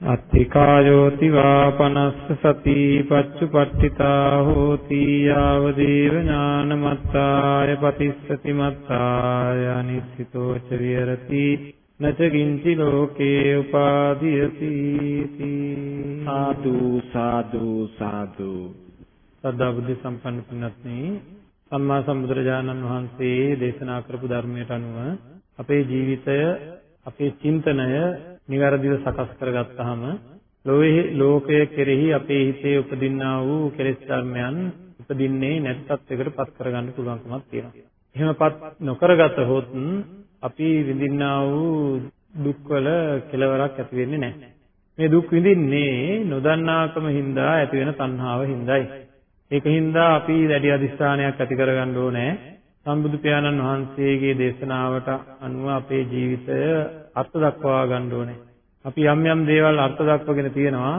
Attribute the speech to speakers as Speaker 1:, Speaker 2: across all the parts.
Speaker 1: අත්තිකායෝති වාපනස්ස සති පච්චුපට්ඨිතා හෝති යාව දේව ඥානමත්තාය පතිස්සති මත්තාය අනිස්සිතෝ ච විහෙරති නච කිංචි ලෝකේ උපාදීයති
Speaker 2: සාදු සාදු සාදු.
Speaker 1: සද්ධා බුද්ධ සම්පන්න පින්වත්නි සම්මා සම්බුදුරජාණන් වහන්සේ දේශනා කරපු ධර්මයට අනුව අපේ ජීවිතය අපේ චින්තනය નિවැරදිව සකස් කරගත්තාම ලෝකයේ ලෝකය කෙරෙහි අපේ හිතේ උපදින්නා වූ කෙලෙස් ධර්මයන් උපදින්නේ නැති තත්යකට පත් කරගන්න පුළුවන්කමක් තියෙනවා. එහෙමපත් නොකරගත හොත් අපි විඳින්නා වූ දුක්වල කෙලවරක් ඇති වෙන්නේ නැහැ. මේ දුක් විඳින්නේ නොදන්නාකම හින්දා ඇති වෙන තණ්හාව හින්දායි. ඒකින්ද අපි දැඩි අදිස්ථානයක් ඇති කරගන්න ඕනේ සම්බුදු පියාණන් වහන්සේගේ දේශනාවට අනුව අපේ ජීවිතය අර්ථ දක්වා ගන්න ඕනේ. අපි යම් යම් දේවල් අර්ථ දක්වගෙන තියෙනවා.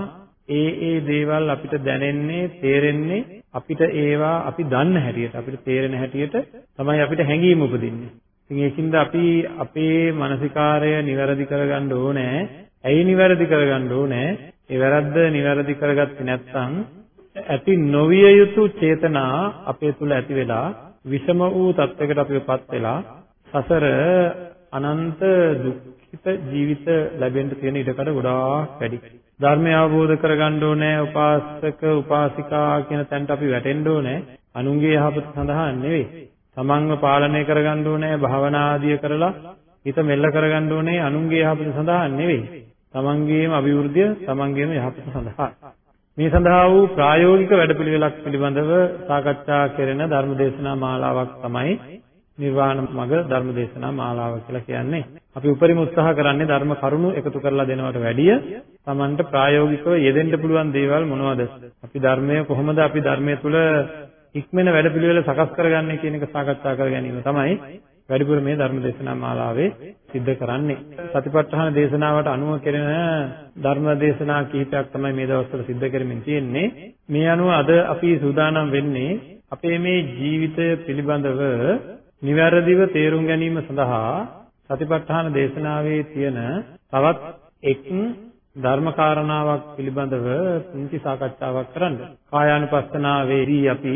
Speaker 1: ඒ ඒ දේවල් අපිට දැනෙන්නේ, තේරෙන්නේ අපිට ඒවා අපි දන්න හැටියට, අපිට තේරෙන හැටියට තමයි අපිට හැඟීම් උපදින්නේ. ඉතින් ඒකින්ද අපි අපේ මානසිකාරය નિවරදි කරගන්න ඕනේ. ඇයි નિවරදි කරගන්න ඕනේ? ඒ වැරද්ද નિවරදි කරගත්තේ නැත්නම් ඇති නොවිය යුතු චේතනා අපේ තුල ඇති වෙලා විෂම වූ තත්යකට අපිවපත් වෙලා සසර අනන්ත දුක් දුක්ඛිත ජීවිත ලැබෙන්න තියෙන ඉඩකඩ ගොඩාක් වැඩි. ධර්මය අවබෝධ කරගන්න ඕනේ උපාසක උපාසිකා කියන තැනට අපි වැටෙන්න ඕනේ. අනුන්ගේ යහපත සඳහා නෙවෙයි. තමන්ව පාලනය කරගන්න ඕනේ භාවනා ආදිය කරලා හිත මෙල්ල කරගන්න ඕනේ අනුන්ගේ යහපත සඳහා නෙවෙයි. තමන්ගේම අභිවෘද්ධිය තමන්ගේම යහපත සඳහා. මේ සඳහා වූ ප්‍රායෝගික වැඩපිළිවෙලක් පිළිබඳව සාකච්ඡා කෙරෙන ධර්මදේශනා මාලාවක් තමයි නිර්වාණ මඟ ධර්මදේශනා මාලාව කියලා කියන්නේ. අපි උපරිම උත්සාහ කරන්නේ ධර්ම කරුණු එකතු කරලා දෙනවට වැඩිය Tamanට ප්‍රායෝගිකව යෙදෙන්න පුළුවන් දේවල් මොනවද? අපි ධර්මය කොහොමද අපි ධර්මය තුළ ඉක්මන වැඩපිළිවෙල සකස් කරගන්නේ කියන එක සාකච්ඡා කර ගැනීම තමයි වැඩිපුර මේ ධර්ම දේශනා මාලාවේ සිද්ධ කරන්නේ. සතිපට්ඨාන දේශනාවට අනුව කෙරෙන ධර්ම දේශනා කිහිපයක් තමයි මේ දවස්වල සිද්ධ කරමින් තියෙන්නේ. මේ අනුව අද අපි සූදානම් වෙන්නේ අපේ මේ ජීවිතය පිළිබඳව නිවැරදිව තේරුම් ගැනීම සඳහා සතිපට්ඨාන දේශනාවේ තියෙන තවත් එක් ධර්ම කාරණාවක් පිළිබඳව පුංචි සාකච්ඡාවක් කරන්න. කායානුපස්සනාවේදී අපි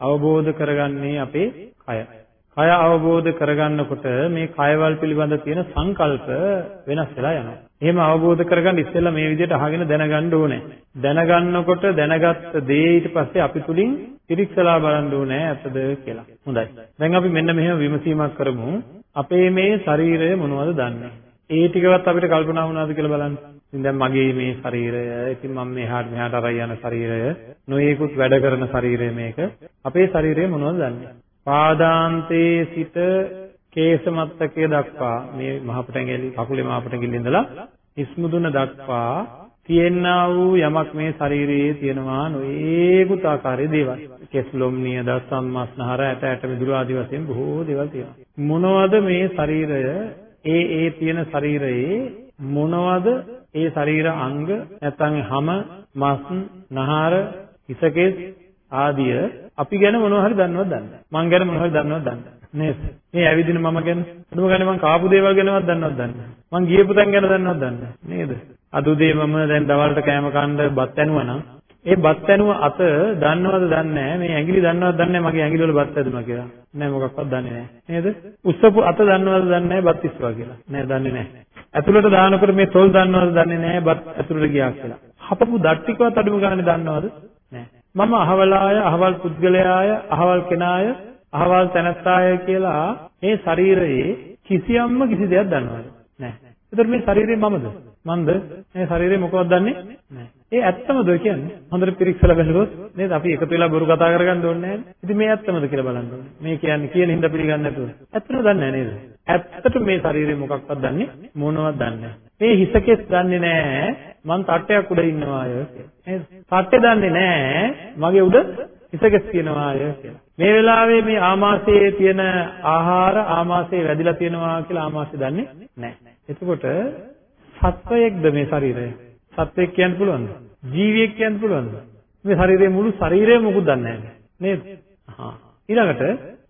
Speaker 1: අවබෝධ කරගන්නේ අපේ කය. කය අවබෝධ කරගන්නකොට මේ කයවල් පිළිබඳ තියෙන සංකල්ප වෙනස් වෙලා යනවා. එහෙම අවබෝධ කරගන්න ඉස්සෙල්ලා මේ විදිහට අහගෙන දැනගන්න ඕනේ. දැනගන්නකොට දැනගත්ත දේ ඊට පස්සේ අපි තුලින් පිරික්සලා බලන්න ඕනේ ඇත්තද කියලා. හොඳයි. දැන් අපි මෙන්න මෙහෙම විමසීමක් කරමු. අපේ මේ ශරීරය මොනවද දන්නේ? ඒ ටිකවත් අපිට කල්පනා වුණාද කියලා බලන්න. ඉතින් දැන් මගේ මේ ශරීරය, ඉතින් මම මෙහාට මෙහාට අරයි යන ශරීරය, නොයේකුත් වැඩ කරන ශරීරය මේක. අපේ ශරීරය මොනවද දන්නේ? පාදාන්තයේ සිට කේශමත්තකය දක්වා මේ මහපට ඇඟිලි කකුලේ මහපට ඇඟිල්ල ඉඳලා ඉස්මුදුන දක්වා තියෙනා වූ යමක් මේ ශරීරයේ තියෙනවා නොඒකුත් ආකාරයේ දේවල්. කෙස්ලොම් නියද සම්මස්නහර ඇට ඇට මිදුළු ආදී වශයෙන් බොහෝ දේවල් තියෙනවා. මොනවද මේ ශරීරය? ඒ ඒ තියෙන ශරීරයේ මොනවද? ඒ ශරීර අංග නැත්නම් හම මස් නහර හිසකෙස් ආදිය අපි ගැන මොනව හරි දන්නවද දන්නේ මං ගැන මොනව හරි දන්නවද දන්නේ නේද? මේ ඇවිදින මම ගැන අදුම ගැන මං කාපු දේවල් ගැනවත් දන්නවද දන්නේ මං ගියපු තැන් ගැන දන්නවද දන්නේ නේද? අද උදේ මම දැන් දවල්ට කෑම කන්න බත් ඇනුවා නම් ඒ බත් ඇනුව අත දන්නවද දන්නේ නැහැ. මේ ඇඟිලි දන්නවද දන්නේ නැහැ. මගේ ඇඟිලි වල බත් ඇදුනා කියලා. නෑ මොකක්වත් දන්නේ නැහැ. නේද? උස්සපු අත දන්නවද දන්නේ නැහැ. බත් ඉස්සුවා කියලා. නෑ දන්නේ නැහැ. ඇතුළට දානකොට මේ තොල් දන්නවද දන්නේ නැහැ. බත් ඇතුළට ගියා කියලා. හපපු දත් ටිකවත් අඩුම ගානේ දන්නවද? නැහැ මම අහවලාය, අහවල් පුද්ගලයාය, අහවල් කෙනාය, අහවල් තැනත්තාය කියලා මේ ශරීරයේ කිසියම්ම කිසි දෙයක් දන්නවද? නැහැ. ඒතර මේ ශරීරය මමද? මන්ද? මේ ශරීරය මොකවත් දන්නේ නැහැ. ඒ ඇත්තමද කියන්නේ? හොඳට පිරික්සලා බැලුවොත් නේද? අපි එකතු වෙලා බොරු කතා කරගන්න ඕනේ නැහැ. ඉතින් මේ ඇත්තමද කියලා බලන්න ඕනේ. මේ කියන්නේ කියන හින්දා පිළිගන්නේ නැතුව. ඇත්තම දන්නේ නැහැ නේද? ඇත්තට මේ ශරීරය මොකක්වත් දන්නේ මොනවද දන්නේ මේ හිසකෙස් දන්නේ නැහැ මං තට්ටයක් උඩ ඉන්නවාය නේද? තට්ටේ දන්නේ නැහැ මගේ උඩ හිසකෙස් තියෙනවාය කියලා. මේ වෙලාවේ මේ ආමාශයේ තියෙන ආහාර ආමාශයේ වැඩිලා තියෙනවා කියලා ආමාශය දන්නේ නැහැ. එතකොට සත්වයක්ද මේ ශරීරය? සත්වයක් කියන්න පුළුවන්ද? ජීවියෙක් කියන්න පුළුවන්ද? මේ ශරීරයේ මුළු ශරීරයම මොකුත් දන්නේ නැහැ නේද? හා ඊළඟට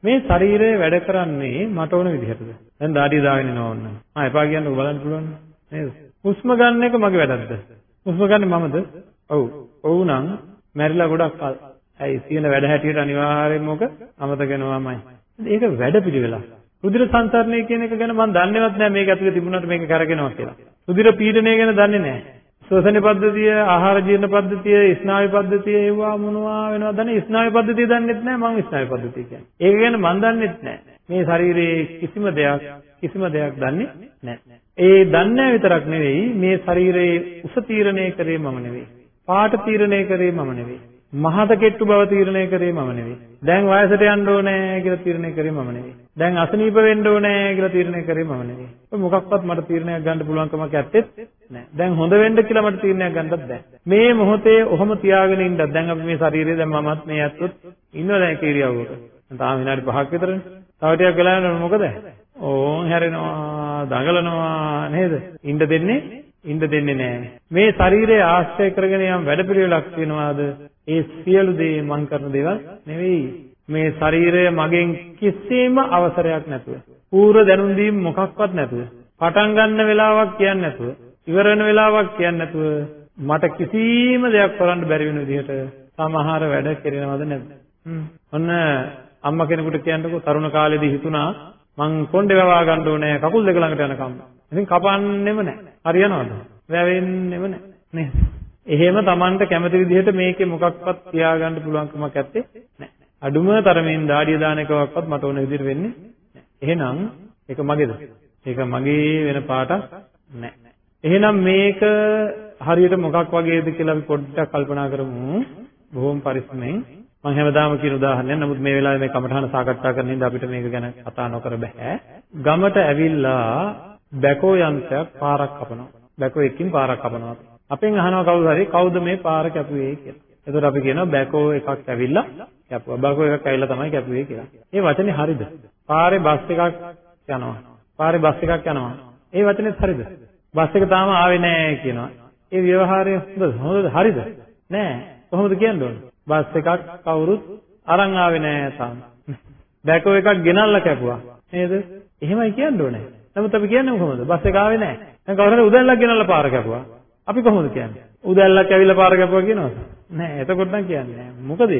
Speaker 1: මේ ශරීරය වැඩ කරන්නේ මට ඕන විදිහටද? දැන් දාඩිය දාගෙන ඉනවා ඕන්න. ආ එපා කියන්නකෝ බලන්න පුළුවන් නේද? හුස්ම ගන්න එක මගේ වැඩක්ද? හුස්ම ගන්න මමද? ඔව්. ඔව් නම් මැරිලා ගොඩක් ඇයි තියෙන වැඩ හැටියට අනිවාර්යයෙන්ම මොක අමතක වෙනවාමයි. ඒක වැඩ පිළිවෙලක්. රුධිර සංසරණය කියන එක ගැන මම දන්නේවත් නැහැ මේක ඇතුලේ තිබුණාට මේක කරගෙනවා කියලා. රුධිර පීඩනය ගැන දන්නේ නැහැ. ශ්වසන පද්ධතිය, ආහාර ජීර්ණ පද්ධතිය, ස්නායු පද්ධතිය ඒවා මොනවා වෙනවද දන්නේ ස්නායු පද්ධතිය දන්නෙත් නැහැ මම ස්නායු පද්ධතිය කියන්නේ. ඒක ගැන මම දන්නෙත් නැහැ. මේ ශරීරයේ කිසිම දෙයක් කිසිම දෙයක් දන්නේ නැහැ. ඒ දන්නේ විතරක් නෙවෙයි මේ ශරීරයේ උස තීරණය කරේ මම නෙවෙයි. පාට තීරණය කරේ මම නෙවෙයි. මහත කෙට්ටු බව තීරණය කරේ මම නෙවෙයි. දැන් වයසට යන්න ඕනේ කියලා තීරණය කරේ මම නෙවෙයි. දැන් අසනීප වෙන්න ඕනේ කියලා තීරණය කරේ මම නෙවෙයි. ඔය මොකක්වත් මට තීරණයක් ගන්න පුළුවන් කමක් ඇත්තෙත් නැහැ. දැන් හොඳ වෙන්න කියලා මට තීරණයක් ගන්නත් බෑ. මේ මොහොතේ ඔහොම තියාගෙන ඉන්නත් දැන් අපි මේ ශරීරය දැන් මමත් මේ ඇත්තොත් ඉන්නව දැන් කීරියවක. තාම විනාඩි 5ක් විතරනේ. තව ටිකක් වෙලා යනකොට මොකද? ඕන් හැරෙනවා, දඟලනවා නේද? ඉන්න දෙන්නේ ඉන්න දෙන්නේ නැහැ. මේ ශරීරය ආශ්‍රය කරගෙන යම් වැඩපිළිවෙලක් වෙනවාද? ඒ සියලු දේ මං කරන දේවල් නෙවෙයි. මේ ශරීරය මගෙන් කිසිම අවසරයක් නැතුව, පූර්ව දැනුම් දීම් මොකක්වත් නැතුව, පටන් ගන්න වෙලාවක් කියන්නේ නැතුව, ඉවර වෙන වෙලාවක් කියන්නේ නැතුව මට කිසිම දෙයක් කරන්න බැරි වෙන විදිහට සමහර වැඩ කෙරෙනවද නැද්ද? ඔන්න අම්මා කෙනෙකුට කියන්නකෝ තරුණ කාලේදී හිතුණා මං කොණ්ඩේ වවා ගන්න ඕනේ කකුල් දෙක ළඟට යනකම්. ඉතින් කපන්නෙම නැහැ. හරියනවද? වැවෙන්නෙම නැහැ. නේද? එහෙම Tamanට කැමති විදිහට මේකේ මොකක්වත් තියාගන්න පුළුවන් කමක් නැත්තේ නැහැ. අඩුම තරමින් දාඩිය දාන එකවත් මට ඕන විදිහට වෙන්නේ නැහැ. එහෙනම් ඒක මගේද? ඒක මගේ වෙන පාටක් නැහැ. එහෙනම් මේක හරියට මොකක් වගේද කියලා අපි පොඩ්ඩක් කල්පනා කරමු. බොහොම පරිස්සමෙන් මම හැමදාම කියන උදාහරණයක්. නමුත් මේ වෙලාවේ මේ කමඨාන සාකච්ඡා කරන හින්දා අපිට මේක ගැන කතා නොකර බෑ. ගමට ඇවිල්ලා බැකෝ යන්ත්‍රයක් පාරක් කපනවා. බැකෝ එකකින් පාරක් කපනවා. අපෙන් අහනවා කවුරු හරි කවුද මේ පාර කැපුවේ කියලා. එතකොට අපි කියනවා බැකෝ එකක් ඇවිල්ලා කැපුවා. බැකෝ එකක් ඇවිල්ලා තමයි කැපුවේ කියලා. මේ වචනේ හරිද? පාරේ බස් එකක් යනවා. පාරේ බස් එකක් යනවා. ඒ වචනේත් හරිද? බස් එක තාම ආවේ නැහැ කියනවා. ඒ ව්‍යවහාරය හොඳද? හොඳද? හරිද? නෑ. කොහොමද කියන්න ඕන? බස් එකක් කවුරුත් අරන් ආවේ නෑ තාම. බැකෝ එකක් ගෙනල්ලා කැපුවා. නේද? එහෙමයි කියන්න ඕනේ. නමුත් අපි කියන්නේ කොහොමද? බස් එක ආවේ නෑ. දැන් කවුරු හරි උදැල්ලක් ගෙනල්ලා පාර කැපුවා. අපි කොහොමද කියන්නේ? උදැල්ලක් ඇවිල්ලා පාර කැපුවා කියනවද? නෑ. එතකොට නම් කියන්නේ නෑ. මොකද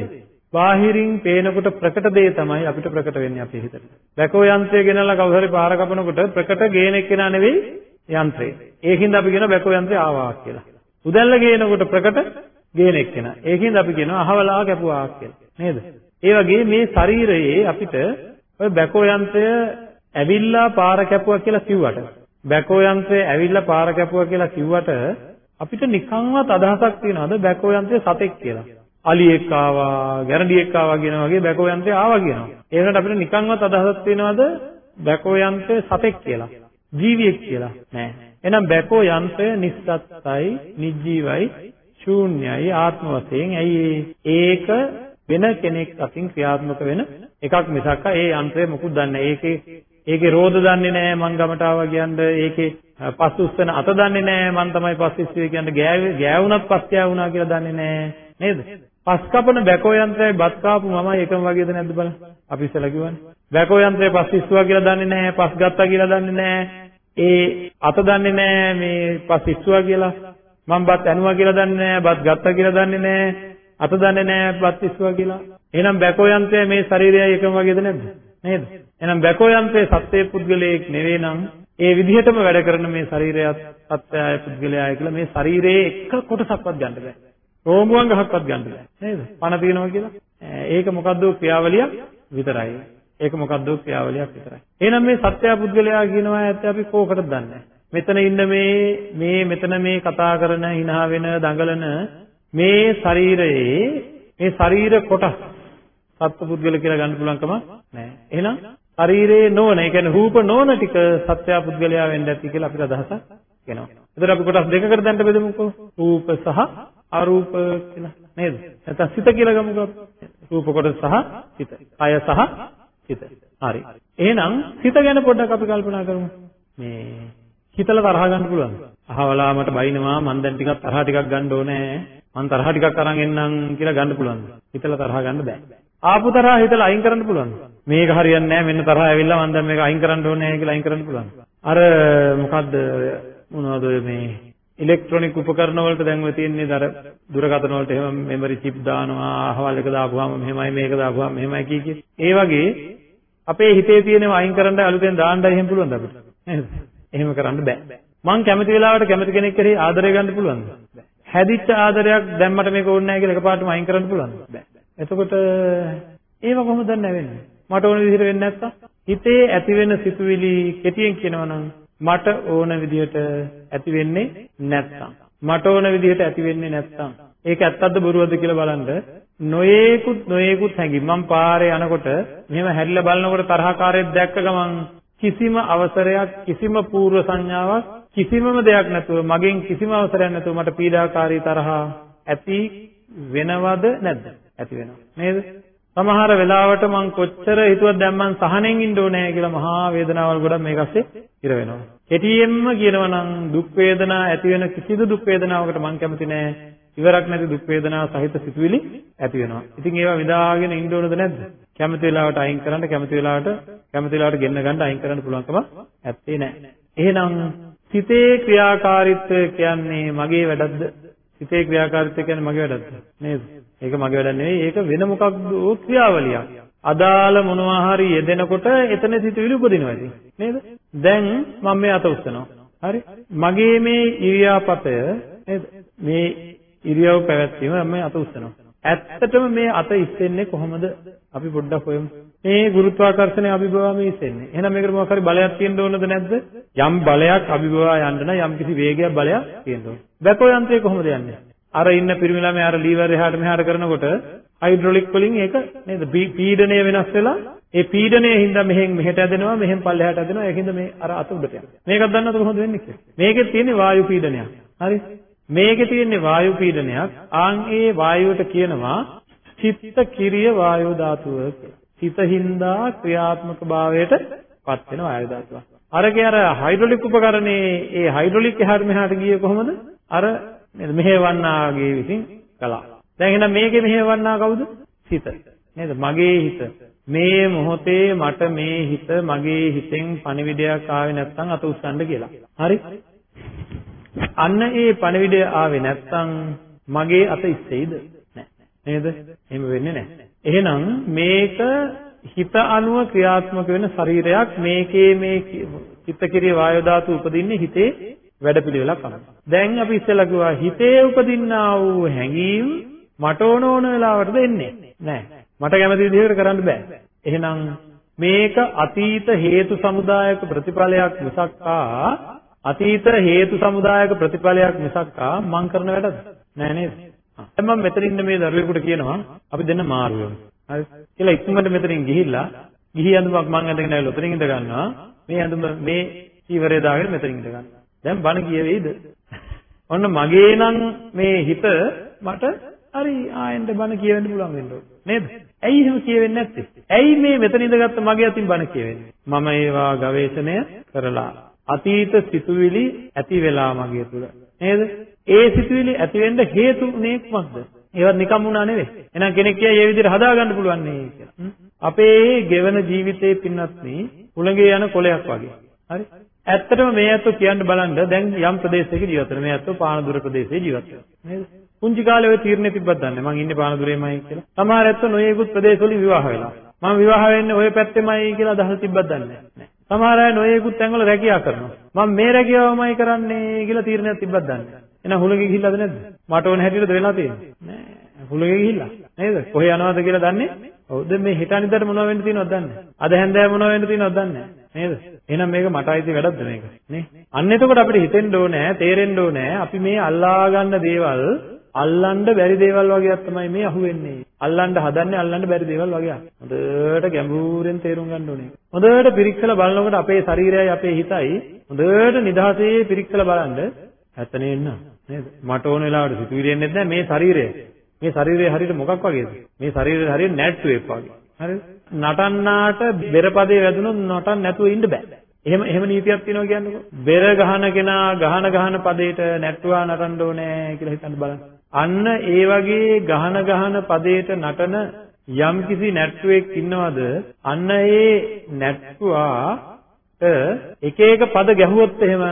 Speaker 1: බාහිරින් පේනකොට ප්‍රකට දේ තමයි අපිට ප්‍රකට වෙන්නේ අපේ හිතට. බැකෝ යන්ත්‍රය ගෙනල්ලා කවුරු හරි පාර කපනකොට ප්‍රකට ගේන එක්කෙනා නෙවෙයි යන්ත්‍රය. ඒකින්ද අපි කියනවා බැකෝ යන්ත්‍රය ආවා කියලා. උදැල්ල ගේනකොට ප්‍රකට ගේන එක්කෙනා. ඒකින්ද අපි කියනවා අහවලා කැපුවා කියලා. නේද? ඒ වගේ මේ ශරීරයේ අපිට ඔය බැකෝ යන්ත්‍රය ඇවිල්ලා පාර කැපුවා කියලා කිව්වට බැකෝ යන්ත්‍රය ඇවිල්ලා පාර කැපුවා කියලා කිව්වට අපිට නිකන්වත් අදහසක් තියනවාද බැකෝ යන්ත්‍රය සතෙක් කියලා. අලියෙක් ආවා, ගැරඩියෙක් ආවා කියන වගේ බැකෝ යන්ත්‍රය ආවා කියනවා. ඒ වුණාට අපිට නිකන්වත් අදහසක් තියනවාද බැකෝ යන්ත්‍රය සතෙක් කියලා. ජීවියෙක් කියලා. නෑ. එහෙනම් බැකෝ යන්ත්‍රය නිස්සත්තයි, නිජීවයි, ශූන්‍යයි ආත්ම වශයෙන්. ඇයි ඒක වෙන කෙනෙක් අතින් ක්‍රියාත්මක වෙන එකක් මිසක් ඒ යන්ත්‍රය මොකුත් දන්නේ ඒකේ ඒකේ රෝද දන්නේ නැහැ මං ගමට ආවා කියන්නේ ඒකේ පස් උස්සන අත දන්නේ නැහැ මං තමයි පස් ඉස්සුවේ කියන්නේ ගෑවේ ගෑවුණත් පස් ගෑවුණා කියලා දන්නේ නැහැ නේද? පස් කපන බැකෝ යන්ත්‍රයයි බත් කාපු මමයි එකම වගේද නැද්ද බලන්න. අපි ඉස්සලා කිව්වනේ. බැකෝ යන්ත්‍රය පස් ඉස්සුවා කියලා දන්නේ නැහැ පස් ගත්තා කියලා දන්නේ නැහැ ඒ අත දන්නේ නැහැ මේ පස් ඉස්සුවා කියලා. මං බත් ඇනුවා කියලා දන්නේ නැහැ බත් ගත්තා කියලා දන්නේ නැහැ අත දන්නේ නැහැ බත් ඉස්සුවා කියලා. එහෙනම් බැකෝ යන්ත්‍රය මේ ශරීරයයි එකම වගේද නැද්ද? නේද? එහෙනම් බැකෝ යන්ත්‍රයේ සත්‍යයේ පුද්ගලයෙක් නෙවෙයි නම් ඒ විදිහටම වැඩ කරන මේ ශරීරයත් සත්‍යය පුද්ගලයායි කියලා මේ ශරීරයේ එක කොටසක්වත් ගන්න බෑ. රෝමුවන් ගහක්වත් ගන්න බෑ. නේද? පණ තියනවා කියලා. ඒක මොකද්ද ක්‍රියාවලිය විතරයි. ඒක මොකද්ද ක්‍රියාවලියක් විතරයි. එහෙනම් මේ සත්‍ය පුද්ගලයා කියනවා ඇත්ත අපි කෝකටද දන්නේ මෙතන ඉන්න මේ මේ මෙතන මේ කතා කරන hina වෙන දඟලන මේ ශරීරයේ මේ ශරීර කොටස් සත්පුද්ගල කියලා ගන්න පුළුවන්කම නැහැ. එහෙනම් ශරීරයේ නොවන, ඒ කියන්නේ රූප නොවන ටික සත්‍ය පුද්ගලයා වෙන්න ඇති කියලා අපිට අදහසක් එනවා. එතකොට අපි කොටස් දෙකකට දැන්න බෙදමුකෝ. රූප සහ අරූප කියලා නේද? නැත්නම් සිත කියලා ගමුකෝ. රූප කොටස සහ සිත. කය සහ සිත. හරි. එහෙනම් සිත ගැන පොඩ්ඩක් අපි කල්පනා කරමු. මේ හිතලා තරහ ගන්න පුළුවන්. අහවලා මට බයිනවා මං දැන් ටිකක් තරහ ටිකක් ගන්න ඕනේ. මං තරහ ටිකක් අරන් එන්නම් කියලා ගන්න පුළුවන්. හිතලා තරහ ගන්න බෑ. ආපු තරහ හිතලා අයින් කරන්න පුළුවන්. මේක හරියන්නේ නැහැ මෙන්න තරහ ඇවිල්ලා මං දැන් මේක අයින් කරන්න ඕනේ කියලා අයින් කරන්න පුළුවන්. අර මොකද්ද මොනවද මේ ඉලෙක්ට්‍රොනික උපකරණ වලට දැන් ඔය තියෙන්නේ අර දුරකථන වලට එහෙම මෙමරි චිප් දානවා අහවල් එක දාපුවාම මෙහෙමයි මේක දාපුවාම මෙහෙමයි කිය කිය. ඒ වගේ අපේ හිතේ තියෙනවා අයින් කරන්න අලුතෙන් දාන්නයි එහෙම පුළුවන්ද අපිට? නේද? එහෙම කරන්න බෑ. මං කැමති වෙලාවට කැමති කෙනෙක් කෙරෙහි ආදරය ගන්න පුළුවන්ද? හැදිච්ච ආදරයක් දැන් මට මේක ඕනේ නැහැ කියලා එකපාරටම අයින් කරන්න පුළුවන්ද? බෑ. එතකොට ඒව කොහොමද නැවෙන්නේ? මට ඕන විදිහට වෙන්නේ නැත්තම් හිතේ ඇති වෙන සිතුවිලි කෙටියෙන් කියනවා නම් මට ඕන විදිහට ඇති වෙන්නේ නැත්තම් මට ඕන විදිහට ඇති වෙන්නේ නැත්තම් ඒක ඇත්තක්ද බොරුවක්ද කියලා බලන්න නොයේකුත් නොයේකුත් හැඟීම් මම පාරේ යනකොට මෙහෙම හැරිලා බලනකොට තරහකාරයෙක් දැක්ක ගමන් කිසිම අවසරයක් කිසිම පූර්ව සංඥාවක් කිසිමම දෙයක් නැතුව මගෙන් කිසිම අවසරයක් නැතුව මට පීඩාකාරී තරහ ඇති වෙනවද නැද්ද ඇති වෙනවා නේද සමහර වෙලාවට මං කොච්චර හිතුවත් දැන් මං සහනෙන් ඉන්න ඕනේ කියලා මහා වේදනාවල් ගොඩක් මේකස්සේ ඉර වෙනවා. කෙටියෙන්ම කියනවා නම් දුක් වේදනා ඇති වෙන කිසිදු දුක් වේදනාවකට මං කැමති නෑ. ඉවරක් නැති දුක් වේදනා සහිත සිතුවිලි ඇති වෙනවා. ඉතින් ඒවා විදාගෙන ඉන්න ඕනද නැද්ද? කැමති වෙලාවට අයින් කරන්න, කැමති වෙලාවට කැමති වෙලාවට ගෙන්න ගන්න අයින් කරන්න පුළුවන්කම ඇත්තේ නෑ. එහෙනම් සිතේ ක්‍රියාකාරීත්වය කියන්නේ මගේ වැඩක්ද? සිතේ ක්‍රියාකාරීත්වය කියන්නේ මගේ වැඩක්ද? නේද? ඒක මගේ වැඩක් නෙවෙයි. ඒක වෙන මොකක්ද ක්‍රියාවලියක්. අදාළ මොනවා හරි යෙදෙනකොට එතන සිතුවිලි උපදිනවා ඉතින්. නේද? දැන් මම මේ අත උස්සනවා. හරි? මගේ මේ ඉරියාපතය නේද? මේ ඉරියව් පැවැත්වීම මම අත උස්සනවා. ඇත්තටම මේ අත ඉස්සෙන්නේ කොහොමද? අපි පොඩ්ඩක් හොයමු. මේ ගුරුත්වාකර්ෂණය අභිභවාම ඉස්සෙන්නේ. එහෙනම් මේකට මොකක් හරි බලයක් තියෙන්න ඕනද නැද්ද? යම් බලයක් අභිභවා යන්න නම් යම් කිසි වේගයක් බලයක් තියෙන්න ඕන. බැකෝ යන්ත්‍රය කොහොමද යන්නේ? අර ඉන්න පිරිමි ළමයා අර ලීවර් එහාට මෙහාට කරනකොට හයිඩ්‍රොලික් වලින් ඒක නේද පීඩනය වෙනස් වෙලා ඒ පීඩනයේ හින්දා මෙහෙන් මෙහෙට ඇදෙනවා මෙහෙන් පල්ලෙහාට ඇදෙනවා ඒකින්ද මේ අර අත උඩට යනවා මේකක් දන්නවද කොහොමද වෙන්නේ කියලා මේකේ තියෙන්නේ වායු පීඩනයක් හරි මේකේ තියෙන්නේ වායු පීඩනයක් ආන් ඒ වායුවට කියනවා චිත්ත කිරිය වායු ධාතුව කියලා සිතින්දා ක්‍රියාත්මක භාවයට පත් වෙන වායු ධාතුව අරගේ අර හයිඩ්‍රොලික් උපකරණේ ඒ හයිඩ්‍රොලික් එහාට මෙහාට ගියේ කොහොමද අර නේද මෙහෙවන්නාගේ විසින් කළා. දැන් එහෙනම් මේකේ මෙහෙවන්නා කවුද? සිත. නේද? මගේ හිත. මේ මොහොතේ මට මේ හිත මගේ හිතෙන් පණිවිඩයක් ආවේ නැත්නම් අත උස්සන්න කියලා. හරි? අන්න ඒ පණිවිඩය ආවේ නැත්නම් මගේ අත ඉස්සෙයිද? නැහැ. නේද? එහෙම වෙන්නේ නැහැ. එහෙනම් මේක හිත අනුව ක්‍රියාත්මක වෙන ශරීරයක් මේකේ මේ චිත්තකිරිය වායු ධාතු උපදින්නේ හිතේ වැඩපිළිවෙලක් අනුව. දැන් අපි ඉස්සෙල්ලා කිව්වා හිතේ උපදින්නා වූ හැඟීම් මට ඕන ඕන වෙලාවට දෙන්නේ නැහැ. මට කැමති විදිහකට කරන්න බෑ. එහෙනම් මේක අතීත හේතු සමුදායක ප්‍රතිඵලයක් මිසක්කා අතීත හේතු සමුදායක ප්‍රතිඵලයක් මිසක්කා මං කරන වැඩද? නෑ නේද? දැන් මම මෙතන ඉන්න මේ දරුවෙකුට කියනවා අපි දෙන්න මාරු වෙමු. හරි. කියලා ඉක්මනට මෙතනින් ගිහිල්ලා ගිහි ඇඳුමක් මං ඇඳගෙන ආවිල උතරින් ඉඳ ගන්නවා. මේ ඇඳුම මේ චීවරය දාගෙන මෙතනින් ඉඳ ගන්නවා. දැන් බණ කියවෙයිද? ඔන්න මගේ නම් මේ හිත මට හරි ආයෙත් බණ කියවෙන්න පුළුවන් වෙන්න නේද? ඇයි එහෙම කියවෙන්නේ නැත්තේ? ඇයි මේ මෙතන ඉඳගත්ත මගේ අතින් බණ කියවෙන්නේ? මම ඒවා ගවේෂණය කරලා අතීත සිතුවිලි ඇති වෙලා මගේ තුල නේද? ඒ සිතුවිලි ඇති වෙන්න හේතු උනේ මොකක්ද? ඒවත් නිකම් වුණා නෙවෙයි. එහෙනම් කෙනෙක් කියයි මේ විදිහට හදාගන්න පුළුවන් නේ කියලා. අපේ ගෙවන ජීවිතේ පින්නත් මේ උලඟේ යන කොලයක් වගේ. හරි? ඇත්තටම මේ ඇත්තෝ කියන්න බලන්න දැන් යම් ප්‍රදේශයක ජීවත් වෙන මේ ඇත්තෝ පානදුර ප්‍රදේශයේ ජීවත් වෙනවා නේද? පුංචි කාලේ ඔය තීරණය තිබ්බත් දන්නේ මං ඉන්නේ පානදුරේමයි කියලා. සමහර ඇත්තෝ නොයේකුත් ප්‍රදේශවලින් විවාහ වෙලා. මම විවාහ වෙන්නේ ඔය පැත්තේමයි කියලා අදහස් තිබ්බත් දන්නේ නැහැ. සමහර අය නොයේකුත් තැන්වල රැකියාව කරනවා. මම මේ රැකියාවමයි කරන්නේ කියලා තීරණයක් තිබ්බත් දන්නේ නැහැ. එහෙනම් හුලඟේ ගිහිල්ලාද නැද්ද? මට ඕන හැටියටද වෙලා තියෙන්නේ? නෑ. හුලඟේ ගිහිල්ලා. නේද? කොහේ යනවද කියලා දන්නේ ඔව් දැන් මේ හෙට අනිද්දාට මොනව වෙන්න තියෙනවද දන්නේ නැහැ. අද හැන්දෑව මොනව වෙන්න තියෙනවද දන්නේ නැහැ. නේද? එහෙනම් මේක මට අයිති වැඩක්ද මේක? නේ? අන්න එතකොට අපිට හිතෙන්න ඕනේ, තේරෙන්න ඕනේ අපි මේ අල්ලා ගන්න දේවල් අල්ලන්න බැරි දේවල් වගේක් තමයි මේ අහුවෙන්නේ. අල්ලන්න හදන්නේ අල්ලන්න බැරි දේවල් වගේක්. හොඳට ගැඹුරෙන් තේරුම් ගන්න ඕනේ. හොඳට පිරික්සලා බලනකොට අපේ ශරීරයයි අපේ හිතයි හොඳට නිදහසේ පිරික්සලා බලන්න ඇත්ත නේන්න නේද? මට ඕන වෙලාවට සිතුවිලි එන්නේ නැහැ මේ ශරීරය. මේ ශරීරය හරියට මොකක් වගේද? මේ ශරීරය හරියට නැට්ටුවෙක් වගේ. හරිද? නටන්නාට බෙරපදේ වැදුනොත් නටන්න නැතුව ඉන්න බෑ. එහෙම එහෙම නීතියක් තියෙනවා කියන්නකෝ. බෙර ගහන කෙනා ගහන ගහන පදේට නැට්ටුවා නටන්න ඕනේ කියලා හිතන්න බලන්න. අන්න ඒ වගේ ගහන ගහන පදේට නටන යම් කිසි නැට්ටුවෙක් ඉන්නවද අන්න ඒ නැට්ටුවාට එක එක පද ගැහුවොත් එහෙම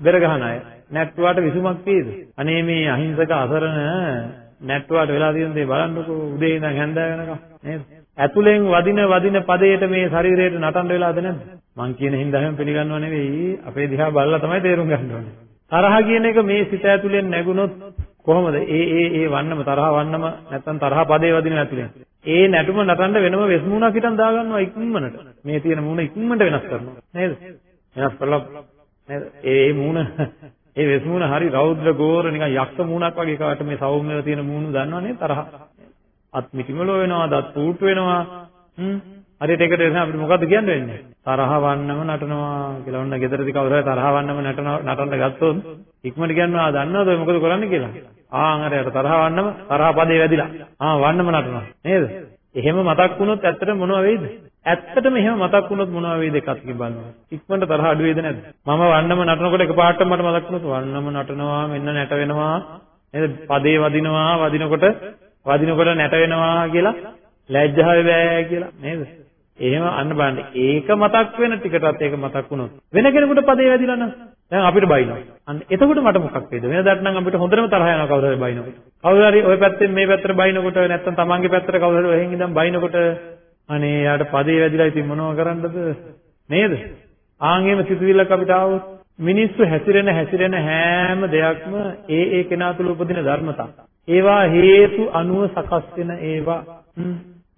Speaker 1: බෙර ගහන අය නැට්ටුවාට විසුමක් තියෙද අනේ මේ අහිංසක අසරණ නැට්ටුවාට වෙලා තියෙන දේ බලන්නකෝ උදේ ඉඳන් හැන්දෑ වෙනකම් නේද ඇතුලෙන් වදින වදින පදයට මේ ශරීරයට නටන්න වෙලාද නැද්ද මං කියන හින්දා හැම පිළිගන්නව නෙවෙයි අපේ දිහා බලලා තමයි තේරුම් ගන්න ඕනේ තරහ කියන එක මේ සිත ඇතුලෙන් නැගුණොත් කොහොමද? ඒ ඒ ඒ වන්නම තරහ වන්නම නැත්තම් තරහ පදේ වදින ඇතුලෙන්. ඒ නැටුම නටන්න වෙනම වෙස් මූණක් හිටන් දාගන්නවා ඉක්මනට. මේ තියෙන මූණ ඉක්මනට වෙනස් කරනවා. නේද? වෙනස් කරලා නේද? ඒ මූණ ඒ වෙස් මූණ හරි රෞද්‍ර ගෝර නිකන් යක්ෂ මූණක් වගේ එකකට මේ සෞම්‍යව තියෙන මූණ දන්නවනේ තරහ. අත් මිටිමලෝ වෙනවා, දත් පූට් වෙනවා. හ්ම් හරියට ඒකට එන අපිට මොකද්ද කියන්න වෙන්නේ? තරහ වන්නම නටනවා කියලා. ඔන්න ගෙදරදී කවුරු හරි තරහ වන්නම නටන නටන්න ගත්තොත් ඉක්මනට කියනවා දන්නවද ඔය මොකද කරන්නේ කියලා. ආන් හරියට තරහ වන්නම තරහ පදේ වැදිලා. ආ වන්නම නටනවා. නේද? එහෙම මතක් වුණොත් ඇත්තට මොනව වෙයිද? ඇත්තටම එහෙම මතක් වුණොත් මොනව වෙයිද එකක් බලනවා. ඉක්මනට තරහ අඩු වේද නැද්ද? මම වන්නම නටනකොට එකපාරටම මට මතක් වුණොත් වන්නම නටනවා මෙන්න නැට වෙනවා. නේද? පදේ වදිනවා වදිනකොට වදිනකොට නැට වෙනවා කියලා ලැජ්ජාවේ බෑ කියලා නේද? එහෙම අන්න බලන්න. ඒක මතක් වෙන ටිකටත් ඒක මතක් වුණොත් වෙන කෙනෙකුට පදේ වැදිලා නම් දැන් අපිට බයිනවා. අන්න එතකොට මට මොකක් වේද? වෙනදාට නම් අපිට හොඳටම තරහ යනවා කවුරු හරි බයිනකොට. කවුරු හරි ওই පැත්තෙන් මේ පැත්තට බයිනකොට නැත්තම් තමන්ගේ පැත්තට කවුරු හරි එහෙන් ඉඳන් බයිනකොට අනේ යාට පදේ වැදිලා ඉතින් මොනව කරන්නද? නේද? ආන්ගේම සිතුවිල්ලක් අපිට ආවොත් මිනිස්සු හැසිරෙන හැසිරෙන හැම දෙයක්ම ඒ ඒ කෙනා තුළ උපදින ධර්මතා. ඒවා හේතු අනුව සකස් වෙන ඒවා.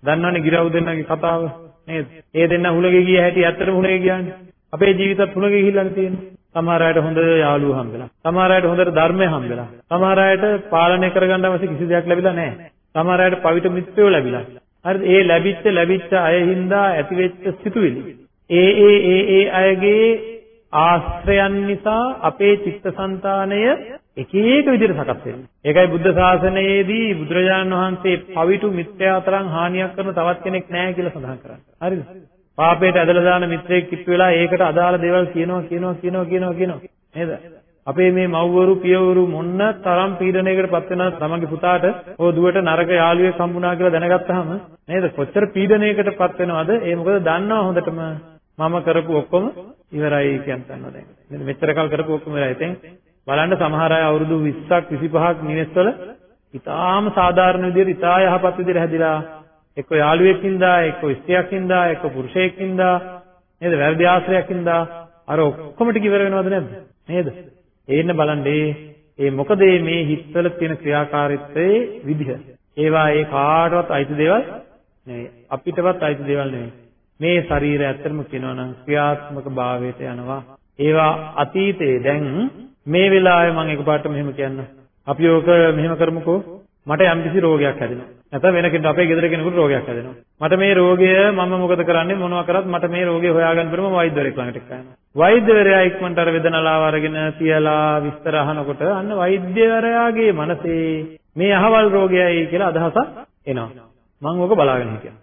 Speaker 1: දන්නවනේ ගිරව් දෙන්නගේ කතාව. නේද? ඒ දෙන්න හුලගේ ගිය හැටි ඇත්තටම හුලගේ ගියානේ. අපේ ජීවිතත් හුලගේ ගිහිල්ලානේ තියෙන්නේ. සමහර අයට හොඳ යාළුවෝ හම්බෙලා. සමහර අයට හොඳට ධර්මය හම්බෙලා. සමහර අයට පාලනය කරගන්න අවශ්‍ය කිසි දෙයක් ලැබිලා නැහැ. සමහර අයට පවිත මිත්‍රයෝ ලැබිලා. හරිද? ඒ ලැබිච්ච ලැබිච්ච අය හින්දා ඇතිවෙච්ච සිතුවිලි. ඒ ඒ ඒ ඒ අයගේ ආශ්‍රයන් නිසා අපේ චිත්තසංතානය එක එක විදිහට සකස් වෙනවා. ඒකයි බුද්ධ ශාසනයේදී බුදුරජාණන් වහන්සේ පවිතු මිත්‍යා තරම් හානියක් කරන තවත් කෙනෙක් නැහැ කියලා සඳහන් කරන්නේ. හරිද? පාපයට ඇදලා දාන මිත්‍රයෙක් කිට්ටු වෙලා ඒකට අදාළ දේවල් කියනවා කියනවා කියනවා කියනවා කියනවා. නේද? අපේ මේ මව්වරු පියවරු මොන්න තරම් පීඩනයකට පත් වෙනවද තමන්ගේ පුතාට ඕ දුවට නරක යාළුවෙක් හම්බුණා කියලා දැනගත්තාම නේද? කොච්චර පීඩනයකට පත් වෙනවද? ඒ මොකද දන්නවා හොඳටම. මම කරපු ඔක්කොම ඉවරයි කියන තැනව දැන්. නේද මෙච්චර කල් කරපු ඔක්කොම ඉවරයි. දැන් බලන්න සමහර අය අවුරුදු 20ක් 25ක් නිවෙස්වල ඉතාම සාධාරණ විදිහට ඉතා යහපත් විදිහට හැදිලා එක්ක යාළුවෙක්ින්දා එක්ක ස්ත්‍රියක්ින්දා එක්ක පුරුෂයෙක්ින්දා නේද? වැරදි ආශ්‍රයයක්ින්දා අර ඔක්කොම ටික ඉවර වෙනවද නැද්ද? නේද? ඒන්න බලන්නේ ඒ මොකද මේ හිත්වල තියෙන ක්‍රියාකාරීත්වයේ විදිහ ඒවා ඒ කාටවත් අයිති දේවල් නෙවෙයි අපිටවත් අයිති දේවල් නෙවෙයි මේ ශරීරය ඇත්තටම කියනවා නම් ක්‍රියාත්මක භාවයට යනවා ඒවා අතීතේ දැන් මේ වෙලාවේ මම එකපාරට මෙහෙම කියන්න. අපි ඕක මෙහෙම කරමුකෝ. මට යම්කිසි රෝගයක් හැදෙනවා. නැත්නම් වෙන කෙනෙකුට අපේ ගෙදර කෙනෙකුට රෝගයක් හැදෙනවා. මට මේ රෝගය මම මොකද කරන්නේ මොනවා කරත් මට මේ රෝගය හොයාගන්න බැරුව මම වෛද්‍යවරයෙක් ළඟට යනවා. වෛද්‍යවරයා ඉක්මනට අර වේදනාලාව අරගෙන තියලා විස්තර අහනකොට අන්න වෛද්‍යවරයාගේ මනසේ මේ අහවල් රෝගයයි කියලා අදහසක් එනවා. මම ඕක බලාගෙන හිටියා.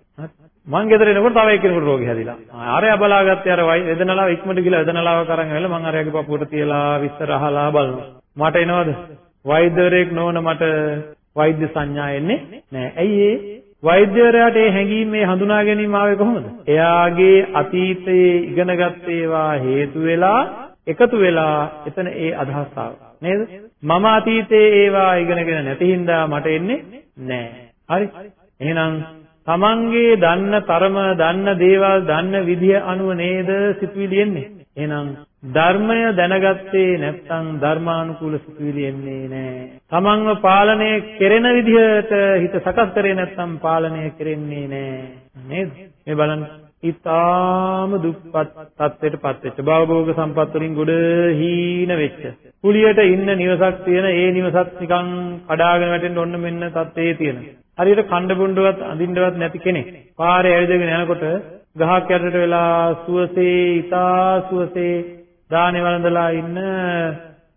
Speaker 1: මං ගෙදර එනකොට තව එක්කෙනෙකුට රෝගය හැදිලා. ආරයා බලාගත්තේ අර වේදනාව ඉක්මනට ගිහලා වේදනාව කරන් ඇවිල්ලා මං ආරයාගේ පපුවට තියලා විස්තර අහලා බලනවා. මට එනවද? වෛද්‍යවරයෙක් නොවන මට වෛද්‍ය සංඥා එන්නේ නෑ. ඇයි ඒ? වෛද්‍යවරයාට ඒ හැඟීම් මේ හඳුනා ගැනීම ආවේ කොහොමද? එයාගේ අතීතයේ ඉගෙනගත් ඒවා හේතු වෙලා එකතු වෙලා එතන ඒ අදහස් ආවා. නේද? මම අතීතයේ ඒවා ඉගෙනගෙන නැති හින්දා මට එන්නේ නෑ. හරි? එහෙනම් තමන්ගේ දන්න තරම දන්න දේවල් දන්න විදිය අනුව නේද සිතුවිලි එන්නේ එහෙනම් ධර්මය දැනගත්තේ නැත්නම් ධර්මානුකූල සිතුවිලි එන්නේ නැහැ. තමන්ව පාලනය කෙරෙන විදිහට හිත සකස් කරේ නැත්නම් පාලනය කෙරෙන්නේ නැහැ. නේද? මේ බලන්න ඊටාම දුප්පත් තත්ත්වයටපත් වෙච්ච භවභෝග සම්පත් වලින් ගොඩ හීන වෙච්ච කුලියට ඉන්න නිවසක් තියෙන ඒ නිවසත් නිකන් කඩාගෙන වැටෙන්න ඔන්න මෙන්න තත්ත්වයේ තියෙන හරියට කණ්ඩ බොණ්ඩවත් අඳින්නවත් නැති කෙනෙක් පාරේ ඇවිදගෙන යනකොට ගහක් යටට වෙලා සුවසේ ඊතා සුවසේ දානේ වළඳලා ඉන්න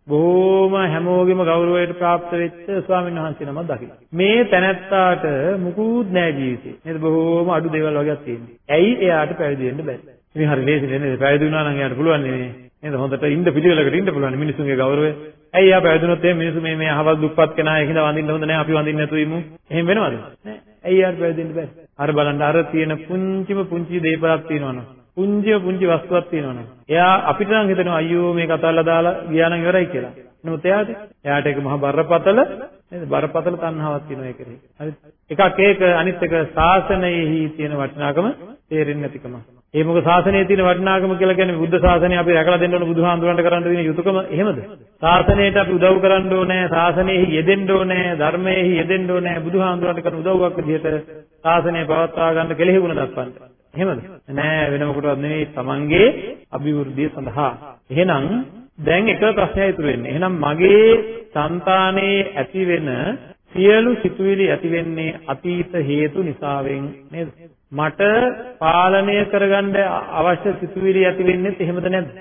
Speaker 1: බොහෝම හැමෝගෙම ගෞරවයට ප්‍රාප්ත වෙච්ච ස්වාමීන් වහන්සේ නමක් දකින්න. මේ තැනැත්තාට මුකුත් නෑ ජීවිතේ. නේද බොහෝම අඩු දේවල් වගේක් තියෙනවා. ඇයි එයාට පැවිදි වෙන්න බැරි? ඉතින් හරි ලේසි නේද? පැවිදි වුණා නම් එයාට පුළුවන් නේ. නේද? හොඳට ඉන්න පිළිවෙලකට ඉන්න පුළුවන් මිනිසුන්ගේ ගෞරවය. ඇයි එයා පැවිදුනොත් එහෙම මිනිස්සු මේ මේ අහවල් දුප්පත් කෙනා එකිනෙ වඳින්න හොඳ නෑ. අපි වඳින්න නැතු වෙමු. එහෙම වෙනවද? නෑ. ඇයි එයාට පැවිදෙන්න බැරි? අර බලන්න අර තියෙන පුංචිම පුංචි දේපලක් තියෙනවනේ. පුංචිම පුංචි වස්තුවක් තියෙනවනේ. එයා අපිට නම් හිතෙනවා අයියෝ මේක අතල්ලා දාලා ගියා නම් ඉවරයි කියලා. නමුත් එයාට එයාට ඒක මහා බරපතල නේද? බරපතල තණ්හාවක් තියෙනවා ඒකේ. හරිද? එකක් ඒක අනිත් එක සාසනයෙහි තියෙන වටිනාකම තේරෙන්නේ නැතිකම. ඒ මොකද ශාසනයේ තියෙන වටිනාකම කියලා කියන්නේ බුද්ධ ශාසනය අපි රැකලා දෙන්න ඕන බුදුහාමුදුරන්ට කරන්න තියෙන යුතුයකම එහෙමද? ශාසනයට අපි උදව් කරන්න ඕනේ, ශාසනයෙහි යෙදෙන්න ඕනේ, ධර්මයෙහි යෙදෙන්න ඕනේ, බුදුහාමුදුරන්ට කරන උදව්වක් විදිහට ශාසනය පවත්වා ගන්න කෙලෙහි ගුණ දක්වන්න. එහෙමද? නෑ වෙන මොකටවත් නෙවෙයි තමන්ගේ අභිවෘද්ධිය සඳහා. එහෙනම් දැන් එක ප්‍රශ්නයක් ඉතුරු වෙන්නේ. එහෙනම් මගේ సంతානයේ ඇති වෙන සියලු සිතුවිලි ඇති වෙන්නේ අතීත හේතු නිසාවෙන් නේද? මට පාලනය කරගන්න අවශ්‍ය සිතුවිලි ඇති වෙන්නේ එහෙමද නැද්ද?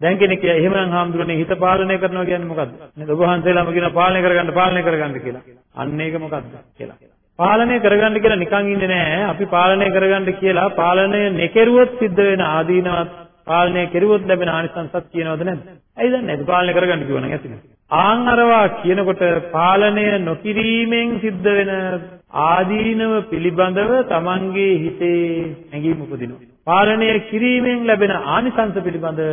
Speaker 1: දැන් කෙනෙක් කිය එහෙමනම් හාමුදුරනේ හිත පාලනය කරනවා කියන්නේ මොකද්ද? නේද? ඔබ වහන්සේලාම කියන පාලනය කරගන්න පාලනය කරගන්න කියලා. අන්න ඒක මොකද්ද කියලා. පාලනය කරගන්න කියලා නිකන් ඉන්නේ නැහැ. අපි පාලනය කරගන්න කියලා පාලනය නොකරුවොත් සිද්ධ වෙන ආදීනවත් පාලනය කෙරුවොත් ලැබෙන ආනිසංසත් කියනවද නැද්ද? ඇයි දන්නේ නැද්ද? පාලනය කරගන්න කිව්වනම් ඇතිනේ. ආන් අරවා කියනකොට පාලනය නොකිරීමෙන් සිද්ධ වෙන ආදීනව පිළිබඳව Tamanගේ හිතේ හැඟීම් උපදිනවා. පාලනය කිරීමෙන් ලැබෙන ආනිසංස පිළිබඳ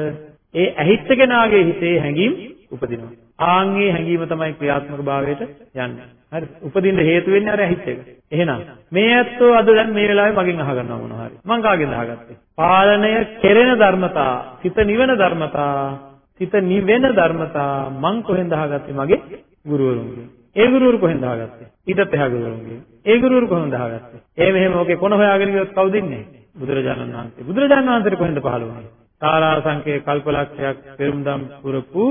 Speaker 1: ඒ ඇහිච්ච කෙනාගේ හිතේ හැඟීම් උපදිනවා. ආන්ගේ හැඟීම තමයි ක්‍රියාත්මක භාවයට යන්නේ. හරි. උපදින්න හේතු වෙන්නේ අර ඇහිච්ච එක. එහෙනම් මේ ඇත්තෝ අද දැන් මේ වෙලාවේ මගෙන් අහගන්නවා මොනවා හරි. මං කාගෙන්ද අහගත්තේ? පාලනය කෙරෙන ධර්මතා, සිත නිවන ධර්මතා, සිත නිවෙන ධර්මතා මං කොහෙන්ද අහගත්තේ? මගේ ගුරුවරුන්ගෙන්. ඒ ගුරුවරු කොහෙන්ද අහගත්තේ? ඊටත් එහා ගුරුවරුන්ගෙන්. ඒ ගුරුවරු කොහෙන්ද අහගත්තේ? ඒ මෙහෙම ඔකේ කොන හොයාගෙන ගියොත් කවුද ඉන්නේ? බුදුරජාණන් වහන්සේ. බුදුරජාණන් වහන්සේට කොහෙන්ද පහළ වුණේ? කාලා සංකේ කල්පලක්ෂයක් පෙරුම්දම් පුරපු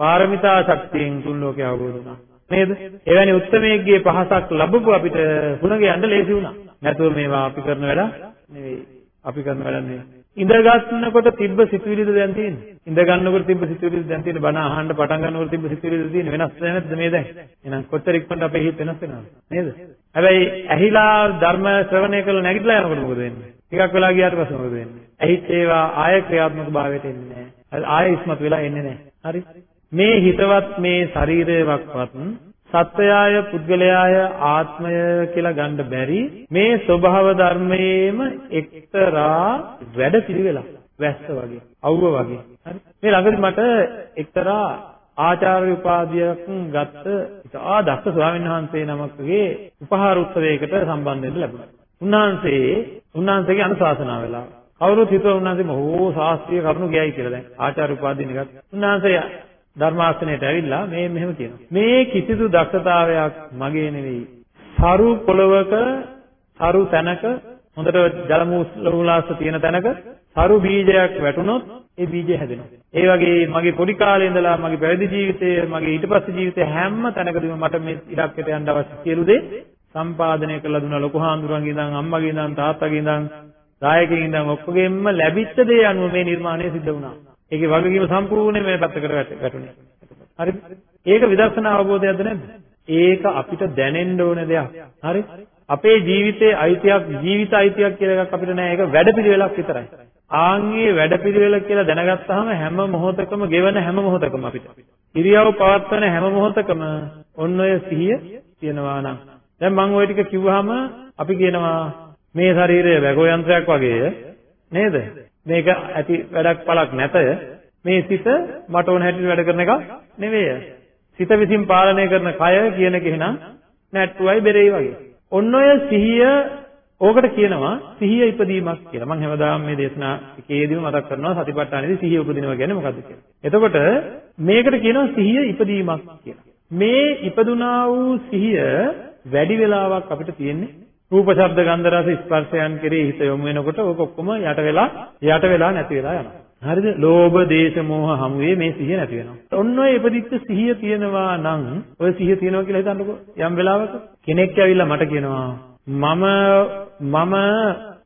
Speaker 1: පාරමිතා ශක්තියෙන් තුන් ලෝකේ අවබෝධ වුණා. නේද? එවැනි උත්තරමයේගේ පහසක් ලැබපු අපිට හුණගේ යන්න ලේසි වුණා. නැතුව මේවා අපි කරන වැඩ නෙවෙයි. අපි කරන වැඩ නෙවෙයි. ඉඳ ගන්නකොට තිබ්බ සිතුවිලිද දැන් තියෙන්නේ? ඉඳ ගන්නකොට තිබ්බ සිතුවිලිද දැන් තියෙන්නේ? බණ අහන්න පටන් ගන්නකොට තිබ්බ සිතුවිලිද තියෙන්නේ? වෙනස් නැද්ද මේ දැන්? එහෙනම් කොච්චර ඉක්මනට අපේ හිත වෙනස් වෙනවද? නේද? හැබැයි ඇහිලා ධර්ම ශ්‍රවණය කළ නැගිටලා යනකොට මොකද වෙන්නේ? ටිකක් වෙලා ගියාට පස්සේ මොකද වෙන්නේ? ඇහිත් ඒවා ආය ක්‍රියාත්මක භාවයට එන්නේ නැහැ. ආය ඉස්මතු වෙලා එන්නේ නැහැ. හරි? මේ හිතවත් මේ ශරීරයක්වත් සත්වයාය පුද්ගලයාය ආත්මය කියලා ගන්න බැරි මේ ස්වභාව ධර්මයේම එක්තරා වැඩ පිළිවෙලක් වැස්ස වගේ අවුව වගේ හරි මේ ළඟදි මට එක්තරා ආචාර්ය උපාධියක් ගත්ත ඉතා දක්ෂ ස්වාමීන් වහන්සේ නමකගේ උපහාර උත්සවයකට සම්බන්ධ වෙන්න ලැබුණා. උන්වහන්සේ උන්වහන්සේගේ අනුශාසනාව වෙලා කවුරුත් හිතුවා උන්වහන්සේ මොහෝ ශාස්ත්‍රීය කරුණු ගියයි කියලා දැන් ආචාර්ය උපාධිය ගත්ත. උන්වහන්සේ ධර්මාසනයට ඇවිල්ලා මේ මෙහෙම කියනවා. මේ කිසිදු දක්ෂතාවයක් මගේ නෙවෙයි. සරු පොළවක සරු තැනක හොඳට ජල මූලාස්ස තියෙන තැනක සරු බීජයක් වැටුනොත් ඒ බීජය හැදෙනවා. ඒ වගේ මගේ පොඩි කාලේ ඉඳලා මගේ පැවිදි ජීවිතයේ මගේ ඊට පස්සේ ජීවිතේ හැම තැනකදීම මට මේ ඉලක්කයට යන්න අවශ්‍ය සියලු දේ සම්පාදනය කරලා දුන්නා ලොකු හාමුදුරන්ගේ ඉඳන් අම්මගේ ඉඳන් තාත්තගේ ඉඳන් දායකයන් ඉඳන් ඔක්කොගෙම ලැබිච්ච දේ අනුව මේ නිර්මාණය සිද්ධ වුණා. ඒකේ වගකීම සම්පූර්ණයෙන් මේ පැත්තකට වැටුනේ. හරි? ඒක විදර්ශනා අවබෝධයක්ද නැද්ද? ඒක අපිට දැනෙන්න ඕන දෙයක්. හරි? අපේ ජීවිතයේ අයිතියක් ජීවිත අයිතියක් කියලා එකක් අපිට නෑ. ඒක වැඩපිළිවෙලක් විතරයි. ආන්ගේ වැඩපිළිවෙල කියලා දැනගත්තාම හැම මොහොතකම ගෙවන හැම මොහොතකම අපිට ඉරියව් පවත්වන හැම මොහොතකම ඔන්න ඔය සිහිය තියෙනවා නම් දැන් මම ওই ටික කිව්වහම අපි කියනවා මේ ශරීරය වැගෝ යන්ත්‍රයක් වගේය නේද මේක ඇති වැඩක් පළක් නැතය. මේ සිත මට ඕන හැටියට වැඩ කරන එක නෙවෙයි. සිත විසින් පාලනය කරන කය කියන එක එහෙනම් නැට්ටුවයි බෙරෙයි වගේ. ඔන්න ඔය සිහිය ඕකට කියනවා සිහිය ඉපදීමක් කියලා. මම හැමදාම මේ දේශනා එකේදීම මතක් කරනවා සතිපට්ඨානෙදී සිහිය උපදිනවා කියන්නේ මොකද්ද කියලා. එතකොට මේකට කියනවා සිහිය ඉපදීමක් කියලා. මේ ඉපදුනා වූ සිහිය වැඩි වෙලාවක් අපිට තියෙන්නේ රූප ශබ්ද ගන්ධ රස ස්පර්ශයන් කෙරෙහි හිත යොමු වෙනකොට ඕක ඔක්කොම යට වෙලා යට වෙලා නැති වෙලා යනවා. හරිද? ලෝභ, දේශ, මෝහ හමුවේ මේ සිහිය නැති වෙනවා. ඔන්න ඔය ඉපදිච්ච සිහිය තියෙනවා නම් ඔය සිහිය තියෙනවා කියලා හිතන්නකෝ. යම් වෙලාවක කෙනෙක් ඇවිල්ලා මට කියනවා මම මම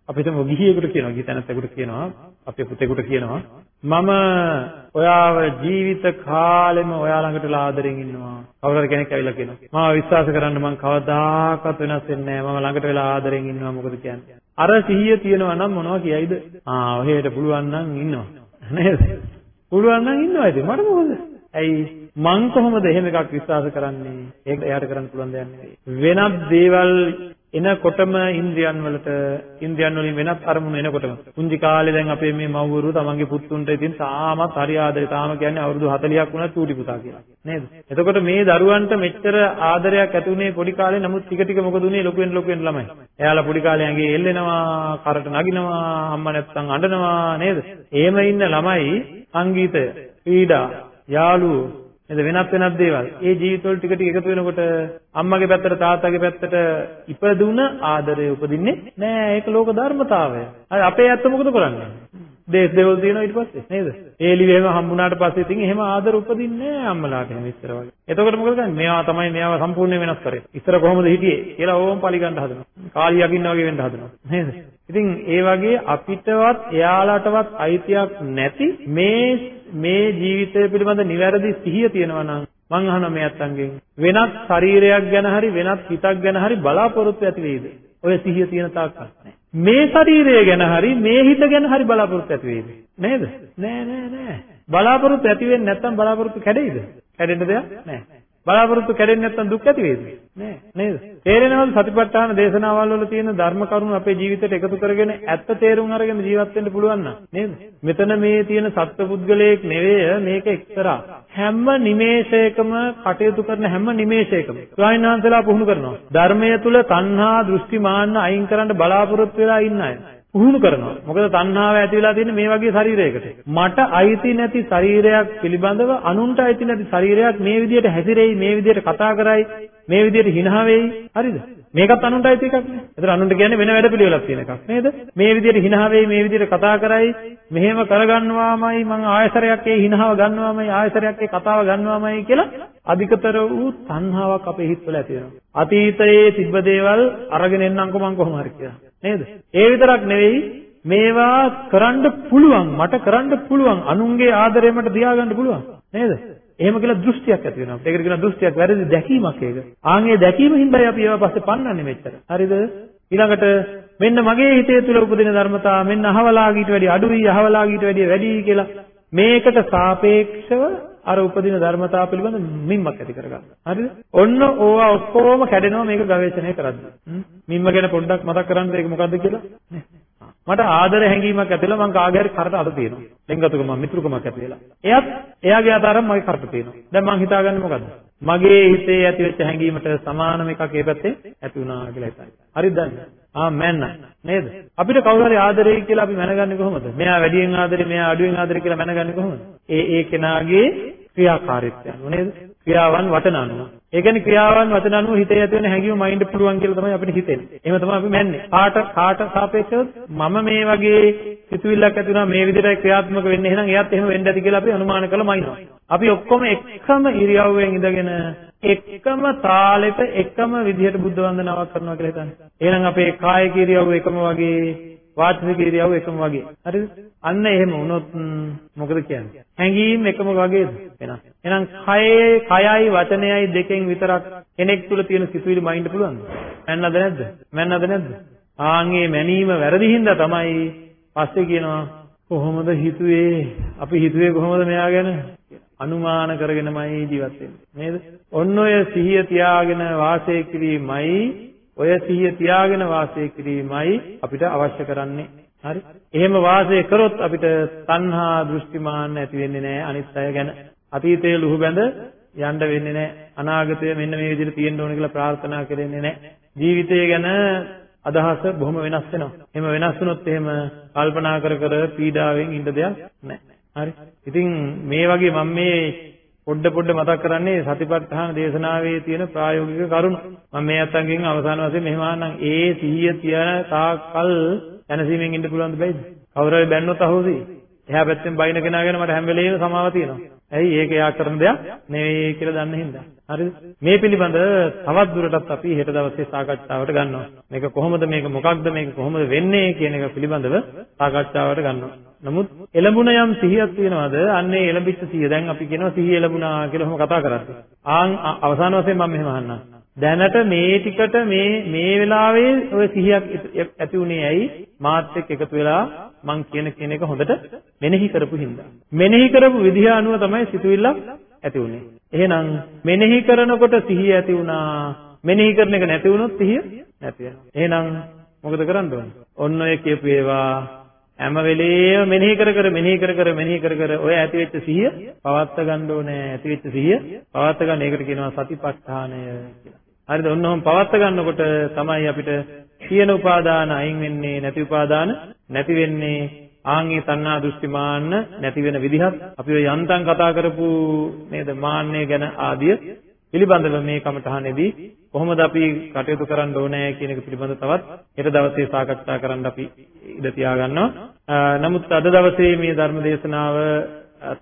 Speaker 1: අපිට ගිහියෙකුට කියනවා ගිතනතෙකුට කියනවා අපේ පුතේකුට කියනවා මම ඔයාව ජීවිත කාලෙම ඔයා ළඟට ආදරෙන් ඉන්නවා. කවුරු කෙනෙක් ඇවිල්ලා කියනවා මම විශ්වාස කරන්න මම කවදාකවත් වෙනස් වෙන්නේ නැහැ මම ළඟට වෙලා ආදරෙන් ඉන්නවා මොකද කියන්නේ? අර සිහිය තියෙනවා නම් මොනවා කියයිද? ආ ඔහෙට පුළුවන් නම් ඉන්නවා. නේද? පුළුවන් නම් ඉන්නවා ඉතින්. මට මොකද? ඇයි? මං කොහොමද එහෙම එකක් විශ්වාස කරන්නේ? ඒක එයාට කරන්න පුළුවන් දෙයක් නෙවෙයි. වෙනත් දේවල් එනකොටම ඉන්ද්‍රියන් වලට ඉන්ද්‍රියන් වලින් වෙනත් අරමුණු එනකොටම. පුංචි කාලේ දැන් අපේ මේ මව්වරු තමන්ගේ පුතුන්ට ඉතින් තාමත් හරි ආදරේ තාම කියන්නේ අවුරුදු 40ක් වුණත් චූටි පුතා කියලා. නේද? එතකොට මේ දරුවන්ට මෙච්චර ආදරයක් ඇති උනේ පොඩි කාලේ. නමුත් ටික ටික මොකද උනේ? ලොකු වෙන ලොකු වෙන ළමයි. එයාලා පොඩි කාලේ ඇඟේ එල්ලෙනවා කරට නගිනවා අම්මා නැත්තම් අඬනවා නේද? එහෙම ඉන්න ළමයි සංගීතය ක්‍රීඩා යාළුවෝ නේද වෙනත් වෙනත් දේවල්. ඒ ජීවිතවල ටික ටික එකතු වෙනකොට අම්මගේ පැත්තට තාත්තගේ පැත්තට ඉපදුන ආදරය උපදින්නේ නෑ. ඒක ලෝක ධර්මතාවය. හරි අපේ ඇත්ත මොකද කරන්නේ? දේශ දෙවල් තියෙනවා ඊට පස්සේ නේද? ඒලි වෙම හම්බුනාට පස්සේ ඉතින් එහෙම ආදර උපදින්නේ නෑ අම්මලාට එහෙම ඉස්සර වගේ. එතකොට මොකද කරන්නේ? මේවා තමයි මේවා සම්පූර්ණයෙන් වෙනස් කරේ. ඉස්සර කොහොමද හිටියේ කියලා ඕම් පලි ගන්න හදනවා. කාලිය යකින්න වගේ වෙන්න හදනවා. නේද? ඉතින් ඒ වගේ අපිටවත් එයාලටවත් අයිතියක් නැති මේ මේ ජීවිතය පිළිබඳ නිවැරදි සිහිය තියෙනවා නම් මං අහන මේ අත්තන්ගෙන් වෙනත් ශරීරයක් ගැන හරි වෙනත් හිතක් ගැන හරි බලාපොරොත්තු ඇති වෙයිද? ඔය සිහිය තියෙන තාක්කල් නෑ. මේ ශරීරය ගැන හරි මේ හිත ගැන හරි බලාපොරොත්තු ඇති වෙයිද? නේද? නෑ නෑ නෑ. බලාපොරොත්තු ඇති වෙන්නේ නැත්නම් බලාපොරොත්තු කැඩෙයිද? කැඩෙන්න දෙයක් නෑ. බලාපොරොත්තු කැඩෙන්නේ නැත්නම් දුක් ඇති වේද? නෑ නේද? තේරෙනවද සතිපට්ඨාන දේශනාවල් වල තියෙන ධර්ම කරුණු අපේ ජීවිතයට එකතු කරගෙන ඇත්ත තේරුම් අරගෙන ජීවත් වෙන්න පුළුවන් නේද? මෙතන මේ තියෙන සත්පුද්ගලයෙක් නෙවෙයි මේක එක්තරා හැම නිමේෂයකම කටයුතු කරන හැම නිමේෂයකම ස්වාමීන් වහන්සේලා පුහුණු කරනවා. ධර්මයේ තුල තණ්හා දෘෂ්ටි මාන්න අයින් කරන්න බලාපොරොත්තු වෙලා ඉන්න අය. පුහුණු කරනවා. මොකද තණ්හාව ඇති වෙලා තියෙන්නේ මේ වගේ ශරීරයකට. මට අයිති නැති ශරීරයක් පිළිබඳව අනුන්ට අයිති නැති ශරීරයක් මේ විදිහට හැසිරෙයි, මේ විදිහට කතා කරයි, මේ විදිහට හිනහ වෙයි. හරිද? මේකත් අනුන්ට අයිති එකක් නේ. ඒතර අනුන්ට කියන්නේ වෙන වැඩ පිළිවෙලක් තියෙන එකක් නේද? මේ විදිහට හිනහ වෙයි, මේ විදිහට කතා කරයි, මෙහෙම කරගන්නවාමයි මං ආයසරයක් ඒ හිනහව ගන්නවාමයි, ආයසරයක් ඒ කතාව ගන්නවාමයි කියලා අධිකතර වූ තණ්හාවක් අපේ හිතවල ඇති වෙනවා. අතීතයේ තිබ්බ දේවල් අරගෙන එන්නම්කො මං කොහොම හරි කියලා. නේද? ඒ විතරක් නෙවෙයි මේවා කරන්න පුළුවන් මට කරන්න පුළුවන් අනුන්ගේ ආදරය මට තියාගන්න පුළුවන් නේද? එහෙම කියලා දෘෂ්ටියක් ඇති වෙනවා. ඒකට කියනවා දෘෂ්ටියක් වැරදි දැකීමක් ඒක. ආන්ගේ දැකීම හින්දායි අපි ඒවා පස්සේ පන්නන්නේ මෙච්චර. හරිද? ඊළඟට මෙන්න මගේ හිතේ තුල උපදින ධර්මතා මෙන්න අහවලාගීට වැඩි අඩුයි අහවලාගීට වැඩි වැඩි කියලා මේකට සාපේක්ෂව අර උපදින ධර්මතාව පිළිබඳ මිම්මක් ඇති කරගන්න. හරිද? ඔන්න ඕවා ඔක්කොම කැඩෙනවා මේක ගවේෂණය කරද්දී. මිම්ම ගැන පොඩ්ඩක් මතක් කරන්නද ඒක මොකද්ද කියලා? මට ආදර හැඟීමක් ඇතිලා මං කාගේ හරි කරට අත තියෙනවා. ලෙන්ගතුකම මිත්‍රුකමක් ඇතිලා. එයත් එයාගේ ආතරම් මගේ කරට තියෙනවා. දැන් මං හිතාගන්නේ මොකද්ද? මගේ හිතේ ඇතිවෙච්ච හැඟීමට සමානම එකක් ඒ පැත්තේ ඇති වුණා කියලා හිතයි. හරිද දන්නේ? ආ මැන්න නේද? අපිට කවුරු හරි ආදරෙයි කියලා අපි මැනගන්නේ කොහොමද? මෙයා වැඩියෙන් ආදරේ මෙයා අඩුවෙන් ආදරේ කියලා මැනගන්නේ කොහොමද? ඒ ඒ කෙනාගේ ක්‍රියාකාරීත්වය අනුව නේද? ක්‍රියාවන් වචන අනුව. ඒ කියන්නේ ක්‍රියාවන් වචන අනුව හිතේ ඇති වෙන හැඟීම මයින්ඩ් පුළුවන් කියලා තමයි අපිට හිතෙන්නේ. එහෙම තමයි අපි මැන්නේ. කාට කාට සාපේක්ෂව මම මේ වගේ සිතුවිල්ලක් ඇති වුණා මේ විදිහට ක්‍රියාත්මක වෙන්නේ එහෙනම් එයාත් එහෙම වෙන්න ඇති කියලා අපි අනුමාන කළා මයින්නවා. අපි ඔක්කොම එකම ඉරියව්වෙන් ඉඳගෙන එකම තාලෙට එකම විදිහට බුද්ධ වන්දනාවක් කරනවා කියලා හිතන්නේ. එහෙනම් අපේ කායික ඉරියව්ව එකම වගේ වාචික ඉරියව්ව එකම වගේ. හරිද? අන්න එහෙම වුණොත් මොකද කියන්නේ? හැඟීම් එකම වගේද? වෙනස්. එහෙනම් කයේ කයයි වචනයයි දෙකෙන් විතරක් කෙනෙක් තුල තියෙන සිතුවිලි මයින්ඩ් පුළුවන්ද? මැන්නද නැද්ද? මැන්නද නැද්ද? ආන්ගේ මැනීම වැරදි හින්දා තමයි පස්සේ කියනවා කොහොමද හිතුවේ? අපි හිතුවේ කොහොමද මෙයා ගැන? අනුමාන කරගෙනමයි ජීවත් වෙන්නේ. නේද? ඔන්න ඔය සිහිය තියාගෙන වාසය කිරීමයි ඔය සිහිය තියාගෙන වාසය කිරීමයි අපිට අවශ්‍ය කරන්නේ. හරි? එහෙම වාසය කරොත් අපිට තණ්හා දෘෂ්ටිමාන ඇති වෙන්නේ නැහැ අනිත් අය ගැන. අතීතයේ ලුහු බැඳ යන්න වෙන්නේ නැහැ. අනාගතය මෙන්න මේ විදිහට තියෙන්න ඕන කියලා ප්‍රාර්ථනා කරන්නේ නැහැ. ජීවිතය ගැන අදහස බොහොම වෙනස් වෙනවා. එහෙම වෙනස් වුණොත් එහෙම කල්පනා කර කර පීඩාවෙන් ඉන්න දෙයක් නැහැ. හරි. ඉතින් මේ වගේ මම මේ පොඩ පොඩ මතක් කරන්නේ සතිපට්ඨාන දේශනාවේ තියෙන ප්‍රායෝගික කරුණු. මම මේ අතංගෙන් අවසාන වශයෙන් මෙහෙම අහන්නම් ඒ සිහිය තියන තාක්කල් දැනසීමෙන් ඉන්න පුළුවන් දෙයිද? කවුරු හරි බැන්නොත් අහෝසි. එහා පැත්තෙන් බයින කෙනා ගැන මට හැම වෙලේම සමාව තියෙනවා. ඇයි ඒක එයා කරන දෙයක් නෙවෙයි කියලා දන්න හින්දා. හරිද? මේ පිළිබඳ තවත් දුරටත් අපි හෙට දවසේ සාකච්ඡාවට ගන්නවා. මේක කොහොමද මේක මොකක්ද මේක කොහොමද වෙන්නේ කියන එක පිළිබඳව සාකච්ඡාවට ගන්නවා. නමුත් එළඹුණ යම් සිහියක් තියෙනවද? අන්නේ එළඹිච්ච සිහිය. දැන් අපි කියනවා සිහිය එළඹුණා කියලා ඔහොම කතා කරද්දී. ආන් අවසාන වශයෙන් මම මෙහෙම අහන්නම්. දැනට මේ ටිකට මේ මේ වෙලාවේ ඔය සිහියක් ඇති උනේ ඇයි මාත් එක්ක එකතු වෙලා මං කියන කියන එක හොඳට මෙනෙහි කරපු හින්දා මෙනෙහි කරපු විදිහ අනුව තමයි සිතුවිල්ලක් ඇති උනේ එහෙනම් මෙනෙහි කරනකොට සිහිය ඇති වුණා මෙනෙහි කරන එක නැති වුණොත් සිහිය නැති වෙනවා එහෙනම් මොකද කරන්න ඕනේ ඔන්න ඔය කියපු ඒවා හැම වෙලේම මෙනෙහි කර කර මෙනෙහි කර කර මෙනෙහි කර කර ඔය ඇති වෙච්ච සිහිය පවත්ත ගන්න ඕනේ. ඇති වෙච්ච සිහිය පවත්ත ගන්න. ඒකට කියනවා සතිපට්ඨානය කියලා. හරිද? ඔන්න ඔහොම පවත්ත ගන්නකොට තමයි අපිට තියෙන උපාදාන අයින් වෙන්නේ නැති උපාදාන නැති වෙන්නේ. ආන්ගේ තණ්හා දෘෂ්ටිමාන්න නැති වෙන විදිහත් අපි ඔය යන්තම් කතා කරපු නේද? මාන්නය ගැන ආදිය පිළිබඳව මේ කමඨහනේදී කොහොමද අපි කටයුතු කරන්න ඕනේ කියන එක පිළිබඳව තවත් හෙට දවසේ සාකච්ඡා කරන්න අපි ඉඩ තියාගන්නවා. නමුත් අද දවසේ මේ ධර්ම දේශනාව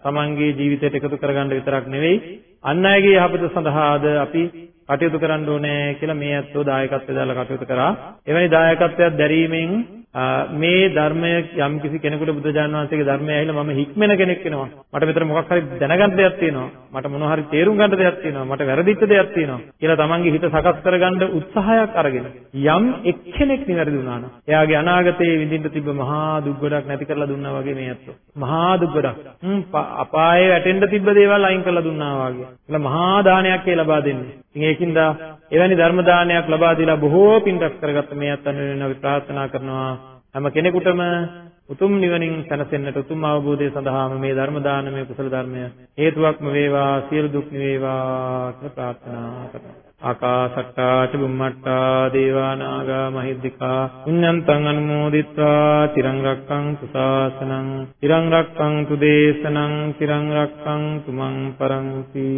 Speaker 1: තමන්ගේ ජීවිතයට එකතු කරගන්න විතරක් නෙවෙයි අන් අයගේ යහපත සඳහාද අපි කටයුතු කරන්න ඕනේ කියලා මේ ඇත්තෝ දායකත්වය දාලා කටයුතු කරා. එවැනි දායකත්වයක් දැරීමෙන් මේ ධර්මය යම් කිසි කෙනෙකුට බුදුජාණන් වහන්සේගේ ධර්මය ඇහිලා මම හික්මෙන කෙනෙක් වෙනවා. මට මෙතන මොකක් හරි දැනගන්න දෙයක් තියෙනවා. මට මොන හරි තේරුම් ගන්න දෙයක් තියෙනවා. මට වැරදිච්ච දෙයක් තියෙනවා. කියලා තමන්ගේ හිත සකස් කරගන්න උත්සාහයක් අරගෙන යම් එක්කෙනෙක් නිවැරදි වුණා නම් එයාගේ අනාගතයේ විඳින්න තිබ්බ මහා දුක් ගොඩක් නැති කරලා දුන්නා වගේ මේ ඇත්තෝ. මහා දුක් ගොඩක්. අපායේ වැටෙන්න තිබ්බ දේවල් අයින් කරලා දුන්නා වගේ. කියලා මහා දානයක් ඒ ලබා දෙන්නේ. ඉතින් ඒකින්ද එවැනි ධර්ම දානයක් ලබා දීලා බොහෝ පින් රැස් කරගත්ත මේ අත්යන් වෙන අපි ප්‍රාර්ථනා කරනවා. හැම කෙනෙකුටම උතුම් නිවනින් සැනසෙන්නට උතුම් අවබෝධය සඳහාම මේ ධර්ම දානමය කුසල ධර්මය හේතුවක්ම වේවා සියලු දුක් නිවේවා කියලා ප්‍රාර්ථනා කරනවා. ආකාසට්ටා චුම්මට්ටා දේවා නාග මහිද්దికා පුඤ්ඤන්තං අනුමෝදිත්වා තිරං රක්ඛන්තු ශාසනං තිරං රක්ඛන්තු දේශනං තිරං රක්ඛන්තු මං පරන්ති.